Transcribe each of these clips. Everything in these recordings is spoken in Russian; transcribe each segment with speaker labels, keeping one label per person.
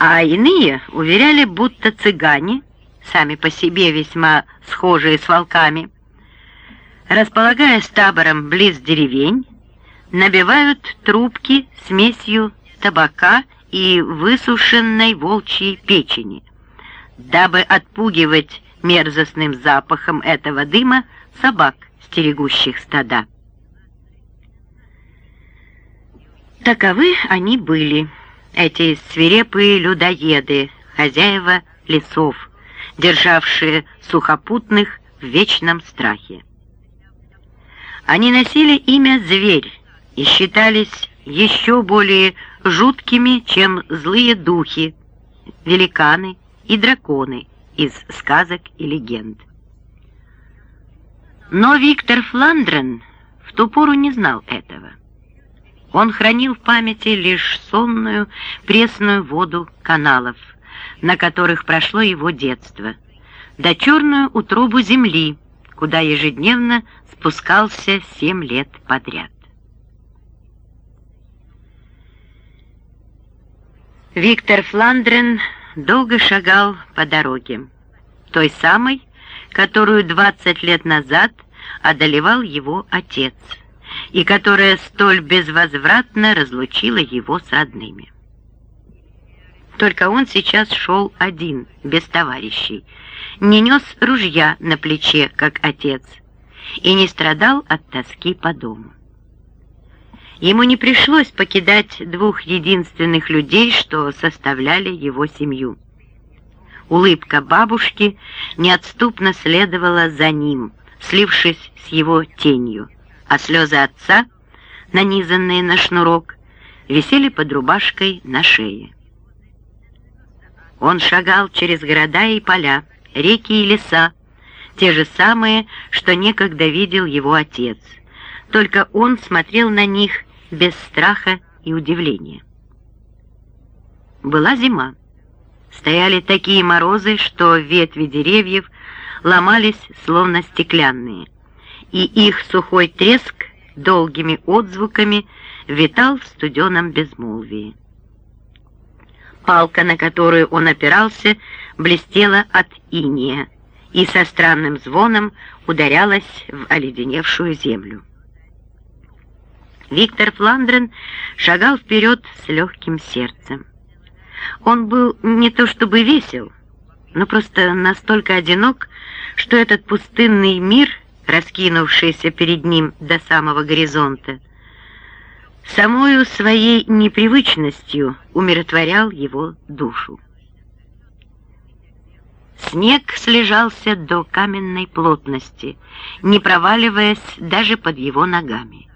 Speaker 1: а иные уверяли, будто цыгане, сами по себе весьма схожие с волками, располагая с табором близ деревень, набивают трубки смесью табака и высушенной волчьей печени, дабы отпугивать мерзостным запахом этого дыма собак, стерегущих стада. Таковы они были, эти свирепые людоеды, хозяева лесов, державшие сухопутных в вечном страхе. Они носили имя «Зверь» и считались еще более жуткими, чем злые духи, великаны и драконы из сказок и легенд. Но Виктор Фландрен в ту пору не знал этого. Он хранил в памяти лишь сонную, пресную воду каналов, на которых прошло его детство, да черную утробу земли, куда ежедневно спускался семь лет подряд. Виктор Фландрен долго шагал по дороге, той самой, которую 20 лет назад одолевал его отец, и которая столь безвозвратно разлучила его с родными. Только он сейчас шел один, без товарищей, не нес ружья на плече, как отец, и не страдал от тоски по дому. Ему не пришлось покидать двух единственных людей, что составляли его семью. Улыбка бабушки неотступно следовала за ним, слившись с его тенью, а слезы отца, нанизанные на шнурок, висели под рубашкой на шее. Он шагал через города и поля, реки и леса, те же самые, что некогда видел его отец. Только он смотрел на них без страха и удивления. Была зима. Стояли такие морозы, что ветви деревьев ломались, словно стеклянные, и их сухой треск долгими отзвуками витал в студеном безмолвии. Палка, на которую он опирался, блестела от иния и со странным звоном ударялась в оледеневшую землю. Виктор Фландрен шагал вперед с легким сердцем. Он был не то чтобы весел, но просто настолько одинок, что этот пустынный мир, раскинувшийся перед ним до самого горизонта, самою своей непривычностью умиротворял его душу. Снег слежался до каменной плотности, не проваливаясь даже под его ногами.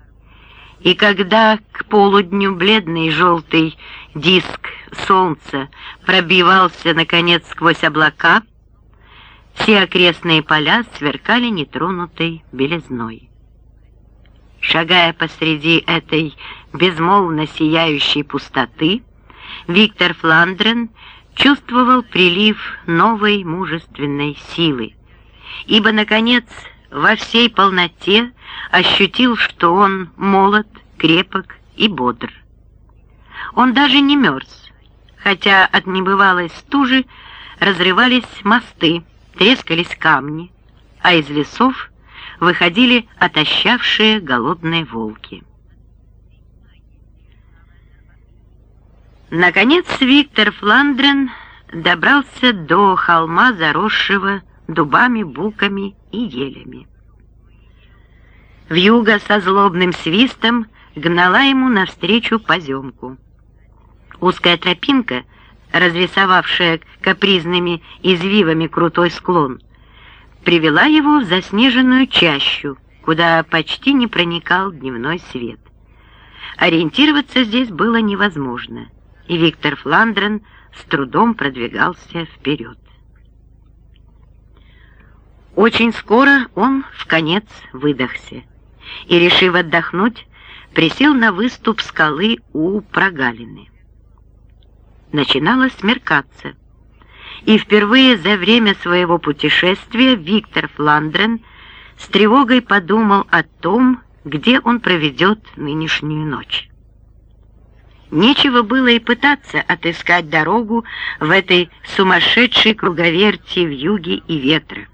Speaker 1: И когда к полудню бледный желтый диск солнца пробивался, наконец, сквозь облака, все окрестные поля сверкали нетронутой белизной. Шагая посреди этой безмолвно сияющей пустоты, Виктор Фландрен чувствовал прилив новой мужественной силы, ибо, наконец, во всей полноте ощутил, что он молод, крепок и бодр. Он даже не мерз, хотя от небывалой стужи разрывались мосты, трескались камни, а из лесов выходили отощавшие голодные волки. Наконец Виктор Фландрен добрался до холма, заросшего дубами, буками и елями. Вьюга со злобным свистом гнала ему навстречу поземку. Узкая тропинка, разрисовавшая капризными извивами крутой склон, привела его в заснеженную чащу, куда почти не проникал дневной свет. Ориентироваться здесь было невозможно, и Виктор Фландрен с трудом продвигался вперед. Очень скоро он в конец выдохся и, решив отдохнуть, присел на выступ скалы у прогалины. Начинало смеркаться, и впервые за время своего путешествия Виктор Фландрен с тревогой подумал о том, где он проведет нынешнюю ночь. Нечего было и пытаться отыскать дорогу в этой сумасшедшей круговерти в юге и ветра.